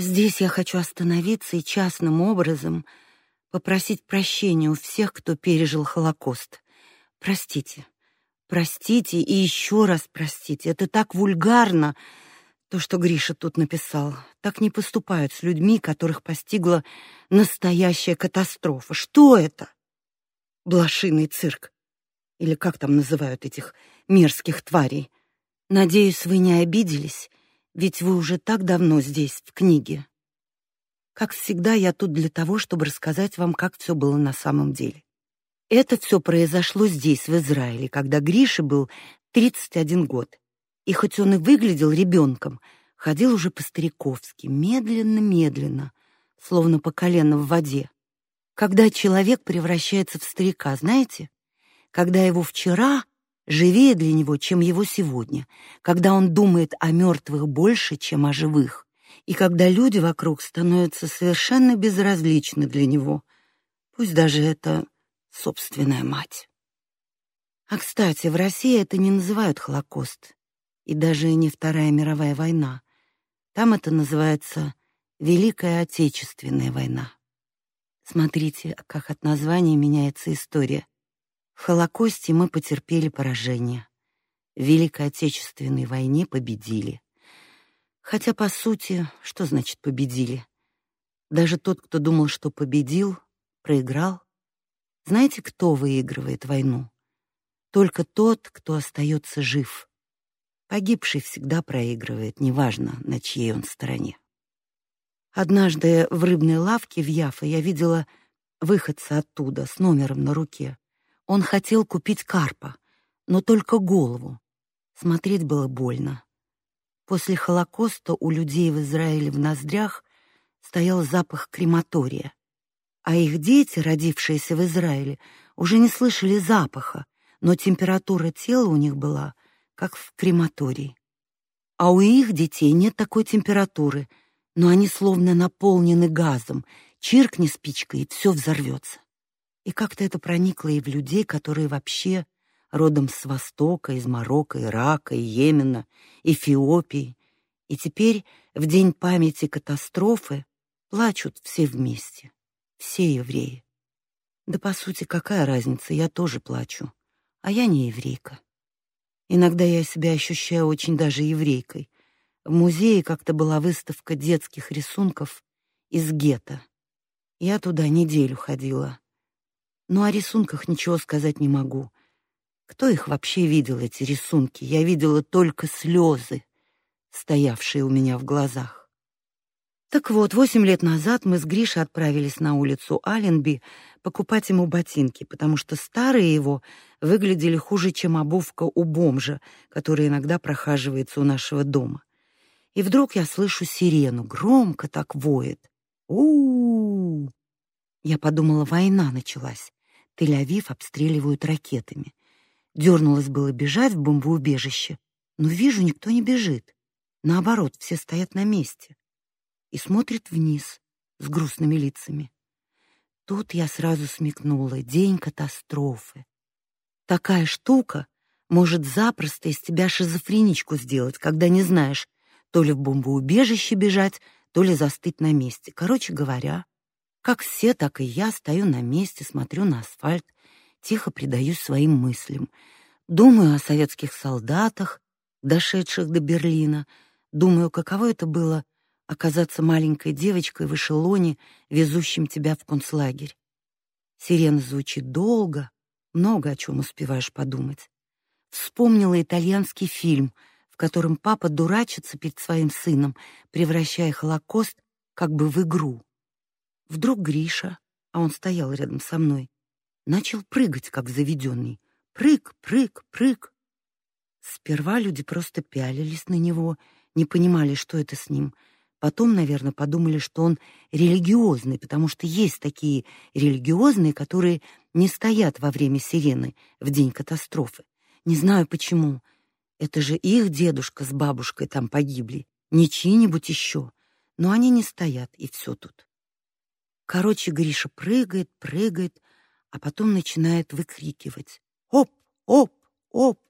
Здесь я хочу остановиться и частным образом попросить прощения у всех, кто пережил Холокост. Простите. Простите и еще раз простите. Это так вульгарно, то, что Гриша тут написал. Так не поступают с людьми, которых постигла настоящая катастрофа. Что это? Блошиный цирк. Или как там называют этих мерзких тварей? Надеюсь, вы не обиделись, ведь вы уже так давно здесь, в книге. Как всегда, я тут для того, чтобы рассказать вам, как все было на самом деле. Это все произошло здесь, в Израиле, когда Грише был 31 год. И хоть он и выглядел ребенком, ходил уже по-стариковски, медленно-медленно, словно по колено в воде. Когда человек превращается в старика, знаете? Когда его вчера живее для него, чем его сегодня, когда он думает о мертвых больше, чем о живых, и когда люди вокруг становятся совершенно безразличны для него, пусть даже это собственная мать. А, кстати, в России это не называют Холокост, и даже не Вторая мировая война. Там это называется Великая Отечественная война. Смотрите, как от названия меняется история. В Холокосте мы потерпели поражение. В Великой Отечественной войне победили. Хотя, по сути, что значит победили? Даже тот, кто думал, что победил, проиграл. Знаете, кто выигрывает войну? Только тот, кто остается жив. Погибший всегда проигрывает, неважно, на чьей он стороне. Однажды в рыбной лавке в Яфа я видела выходца оттуда с номером на руке. Он хотел купить карпа, но только голову. Смотреть было больно. После Холокоста у людей в Израиле в ноздрях стоял запах крематория а их дети, родившиеся в Израиле, уже не слышали запаха, но температура тела у них была как в крематории. А у их детей нет такой температуры, но они словно наполнены газом. Чиркни спичкой, и все взорвется. И как-то это проникло и в людей, которые вообще родом с Востока, из Марокко, Ирака, Йемена, Эфиопии. И теперь, в день памяти катастрофы, плачут все вместе все евреи. Да по сути, какая разница, я тоже плачу, а я не еврейка. Иногда я себя ощущаю очень даже еврейкой. В музее как-то была выставка детских рисунков из гетто. Я туда неделю ходила. Но о рисунках ничего сказать не могу. Кто их вообще видел, эти рисунки? Я видела только слезы, стоявшие у меня в глазах. Так вот, восемь лет назад мы с Гришей отправились на улицу Аленби покупать ему ботинки, потому что старые его выглядели хуже, чем обувка у бомжа, который иногда прохаживается у нашего дома. И вдруг я слышу сирену, громко так воет. у у Я подумала, война началась. Тель-Авив обстреливают ракетами. Дернулась было бежать в бомбоубежище, но вижу, никто не бежит. Наоборот, все стоят на месте и смотрит вниз с грустными лицами. Тут я сразу смекнула: день катастрофы. Такая штука может запросто из тебя шизофреничку сделать, когда не знаешь, то ли в бомбоубежище бежать, то ли застыть на месте. Короче говоря, как все, так и я стою на месте, смотрю на асфальт, тихо предаюсь своим мыслям. Думаю о советских солдатах, дошедших до Берлина, думаю, каково это было оказаться маленькой девочкой в эшелоне, везущем тебя в концлагерь. Сирена звучит долго, много о чем успеваешь подумать. Вспомнила итальянский фильм, в котором папа дурачится перед своим сыном, превращая Холокост как бы в игру. Вдруг Гриша, а он стоял рядом со мной, начал прыгать как заведенный. Прыг, прыг, прыг. Сперва люди просто пялились на него, не понимали, что это с ним — Потом, наверное, подумали, что он религиозный, потому что есть такие религиозные, которые не стоят во время сирены в день катастрофы. Не знаю почему. Это же их дедушка с бабушкой там погибли, не чьи-нибудь еще. Но они не стоят, и все тут. Короче, Гриша прыгает, прыгает, а потом начинает выкрикивать: "Оп, оп, оп!"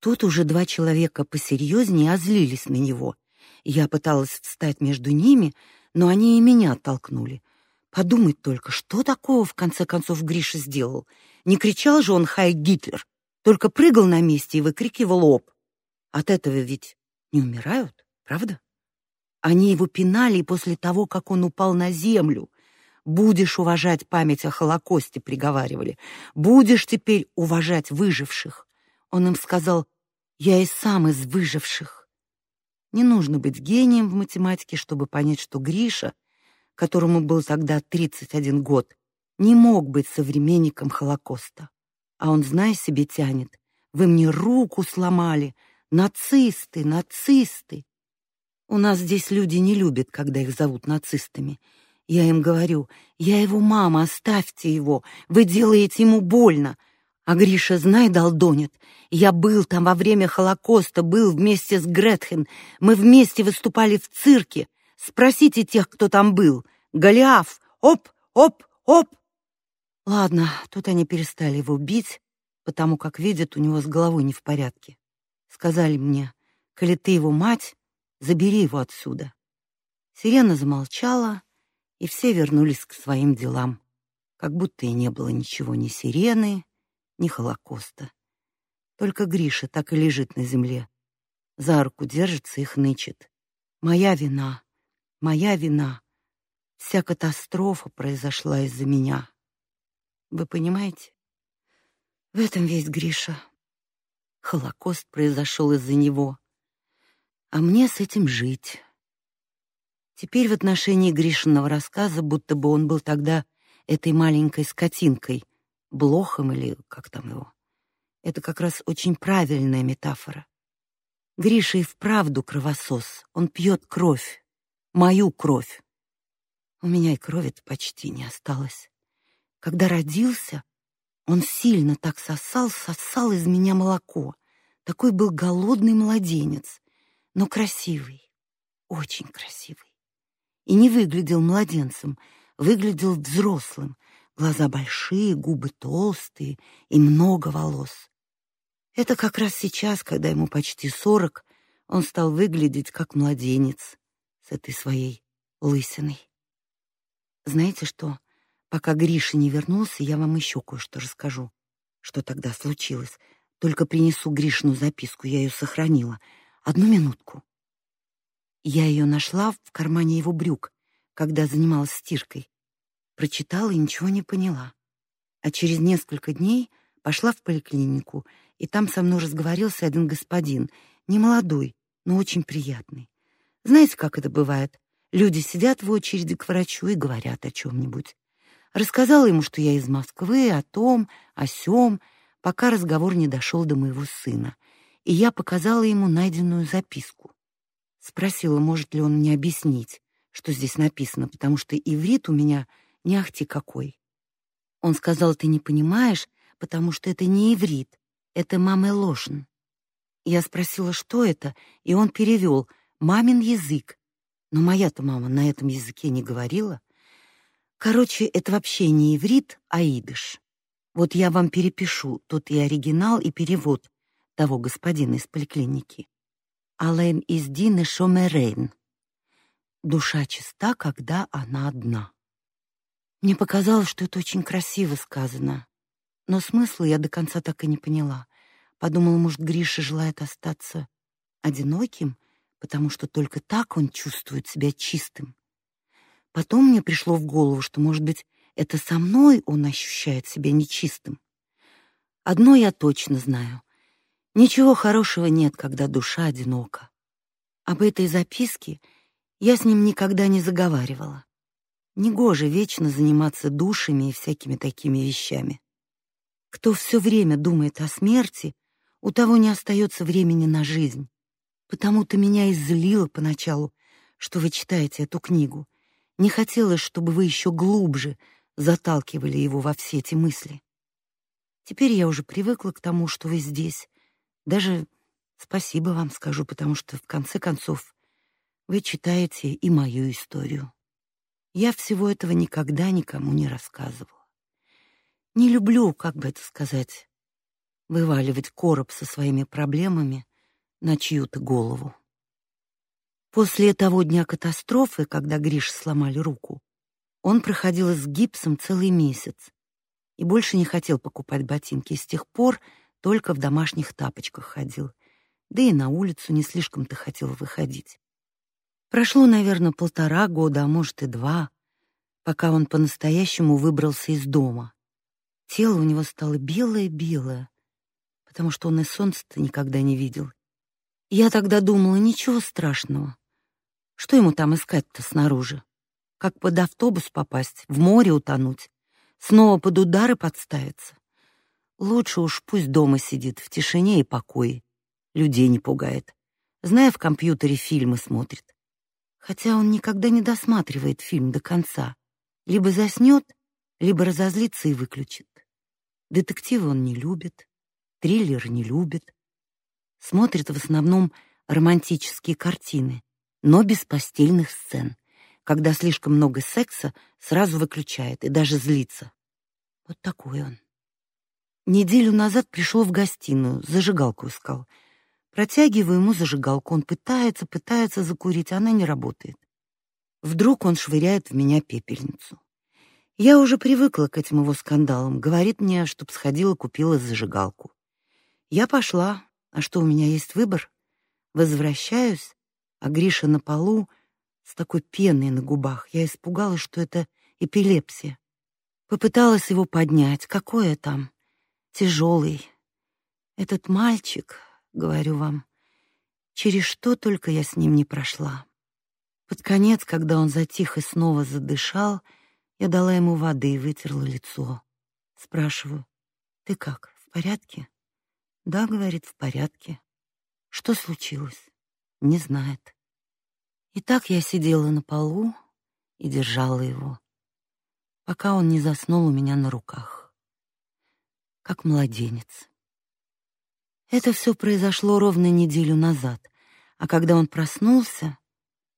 Тут уже два человека посерьезнее озлились на него Я пыталась встать между ними, но они и меня оттолкнули. Подумать только, что такого в конце концов Гриша сделал? Не кричал же он «Хай Гитлер», только прыгал на месте и выкрикивал «Оп». От этого ведь не умирают, правда? Они его пинали после того, как он упал на землю. Будешь уважать память о Холокосте, приговаривали. Будешь теперь уважать выживших. Он им сказал: "Я и сам из выживших". Не нужно быть гением в математике, чтобы понять, что Гриша, которому был тогда 31 год, не мог быть современником Холокоста. А он, зная себе, тянет: "Вы мне руку сломали, нацисты, нацисты". У нас здесь люди не любят, когда их зовут нацистами. Я им говорю: "Я его мама, оставьте его. Вы делаете ему больно". А Гриша, знай, долдонит. Я был там во время Холокоста, был вместе с Гретхен. Мы вместе выступали в цирке. Спросите тех, кто там был. Голиаф, оп, оп, оп. Ладно, тут они перестали его бить, потому как видят, у него с головой не в порядке. Сказали мне: "Коли ты его мать, Забери его отсюда. Сирена замолчала, и все вернулись к своим делам, как будто и не было ничего ни сирены, ни Холокоста. Только Гриша так и лежит на земле. За руку держится и хнычет. Моя вина, моя вина. Вся катастрофа произошла из-за меня. Вы понимаете? В этом весь Гриша. Холокост произошел из-за него а мне с этим жить. Теперь в отношении Гришиного рассказа, будто бы он был тогда этой маленькой скотинкой, блохом или как там его. Это как раз очень правильная метафора. Гриша и вправду кровосос. Он пьет кровь, мою кровь. У меня и крови почти не осталось. Когда родился, он сильно так сосал, сосал из меня молоко. Такой был голодный младенец но красивый, очень красивый. И не выглядел младенцем, выглядел взрослым. Глаза большие, губы толстые и много волос. Это как раз сейчас, когда ему почти сорок, он стал выглядеть как младенец с этой своей лысиной. Знаете что? Пока Гриша не вернулся, я вам еще кое-что расскажу. Что тогда случилось? Только принесу Гришину записку, я ее сохранила. Одну минутку. Я ее нашла в кармане его брюк, когда занималась стиркой. Прочитала и ничего не поняла. А через несколько дней пошла в поликлинику, и там со мной разговорился один господин, не молодой, но очень приятный. Знаете, как это бывает? Люди сидят в очереди к врачу и говорят о чем нибудь Рассказала ему, что я из Москвы, о том, о сём, пока разговор не дошел до моего сына и я показала ему найденную записку. Спросила, может ли он мне объяснить, что здесь написано, потому что иврит у меня не ахти какой. Он сказал: "Ты не понимаешь, потому что это не иврит, это мамелошн". Я спросила, что это, и он перевел: "Мамин язык". Но моя-то мама на этом языке не говорила. Короче, это вообще не иврит, а идыш. Вот я вам перепишу тут и оригинал, и перевод, того господина из поликлиники. Алэм из Дины Шомерейн. Душа чиста, когда она одна. Мне показалось, что это очень красиво сказано, но смысла я до конца так и не поняла. Подумала, может, Гриша желает остаться одиноким, потому что только так он чувствует себя чистым. Потом мне пришло в голову, что, может быть, это со мной он ощущает себя нечистым. Одно я точно знаю. Ничего хорошего нет, когда душа одинока. Об этой записке я с ним никогда не заговаривала. Негоже вечно заниматься душами и всякими такими вещами. Кто все время думает о смерти, у того не остается времени на жизнь. Потому-то меня и злило поначалу, что вы читаете эту книгу. Не хотелось, чтобы вы еще глубже заталкивали его во все эти мысли. Теперь я уже привыкла к тому, что вы здесь, даже спасибо вам скажу, потому что в конце концов вы читаете и мою историю. Я всего этого никогда никому не рассказывала. Не люблю, как бы это сказать, вываливать короб со своими проблемами на чью-то голову. После того дня катастрофы, когда Гриш сломали руку, он проходил с гипсом целый месяц и больше не хотел покупать ботинки. С тех пор только в домашних тапочках ходил, да и на улицу не слишком-то хотел выходить. Прошло, наверное, полтора года, а может и два, пока он по-настоящему выбрался из дома. Тело у него стало белое-белое, потому что он и солнца-то никогда не видел. Я тогда думала, ничего страшного. Что ему там искать-то снаружи? Как под автобус попасть, в море утонуть, снова под удары подставиться? Лучше уж пусть дома сидит в тишине и покое, людей не пугает. Зная, в компьютере фильмы смотрит. Хотя он никогда не досматривает фильм до конца. Либо заснет, либо разозлится и выключит. Детективы он не любит, триллер не любит. Смотрит в основном романтические картины, но без постельных сцен. Когда слишком много секса, сразу выключает и даже злится. Вот такой он. Неделю назад пришел в гостиную, зажигалку искал. Протягиваю ему зажигалку, он пытается, пытается закурить, она не работает. Вдруг он швыряет в меня пепельницу. Я уже привыкла к этим его скандалам. Говорит мне, чтоб сходила, купила зажигалку. Я пошла. А что, у меня есть выбор? Возвращаюсь, а Гриша на полу с такой пеной на губах. Я испугалась, что это эпилепсия. Попыталась его поднять. Какое там? Тяжелый. Этот мальчик, говорю вам, через что только я с ним не прошла. Под конец, когда он затих и снова задышал, я дала ему воды и вытерла лицо. Спрашиваю: "Ты как? В порядке?" "Да", говорит, "в порядке". "Что случилось?" "Не знает". И так я сидела на полу и держала его, пока он не заснул у меня на руках как младенец. Это все произошло ровно неделю назад, а когда он проснулся,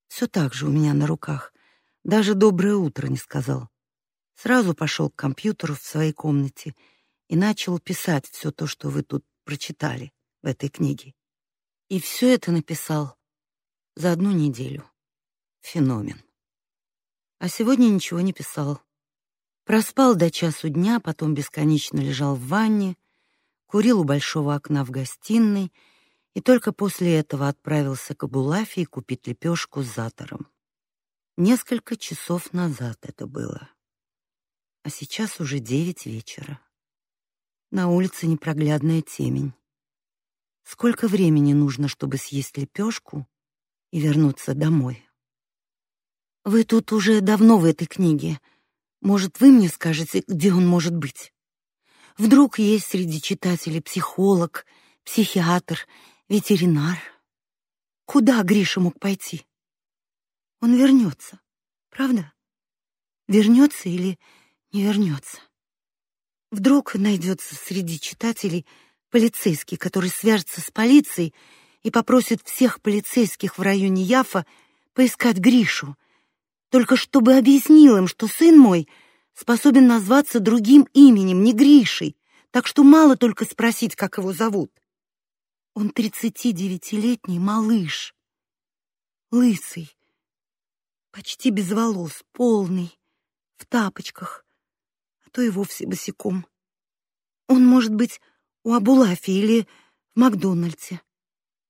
все так же у меня на руках, даже доброе утро не сказал. Сразу пошел к компьютеру в своей комнате и начал писать все то, что вы тут прочитали в этой книге. И все это написал за одну неделю. Феномен. А сегодня ничего не писал. Проспал до часу дня, потом бесконечно лежал в ванне, курил у большого окна в гостиной и только после этого отправился к Абулафе купить лепешку с затором. Несколько часов назад это было. А сейчас уже девять вечера. На улице непроглядная темень. Сколько времени нужно, чтобы съесть лепешку и вернуться домой? Вы тут уже давно в этой книге, может, вы мне скажете, где он может быть? Вдруг есть среди читателей психолог, психиатр, ветеринар? Куда Гриша мог пойти? Он вернется, правда? Вернется или не вернется? Вдруг найдется среди читателей полицейский, который свяжется с полицией и попросит всех полицейских в районе Яфа поискать Гришу, только чтобы объяснил им, что сын мой способен назваться другим именем, не Гришей, так что мало только спросить, как его зовут. Он тридцати девятилетний малыш, лысый, почти без волос, полный, в тапочках, а то и вовсе босиком. Он может быть у Абулафи или в Макдональдсе,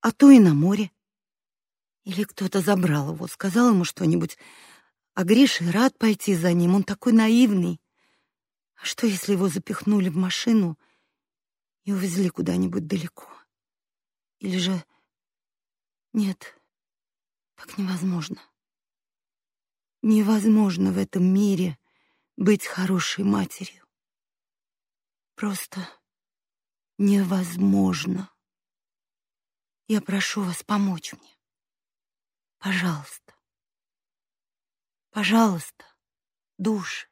а то и на море. Или кто-то забрал его, сказал ему что-нибудь а Гриша рад пойти за ним, он такой наивный. А что, если его запихнули в машину и увезли куда-нибудь далеко? Или же... Нет, так невозможно. Невозможно в этом мире быть хорошей матерью. Просто невозможно. Я прошу вас помочь мне. Пожалуйста. Пожалуйста, душ.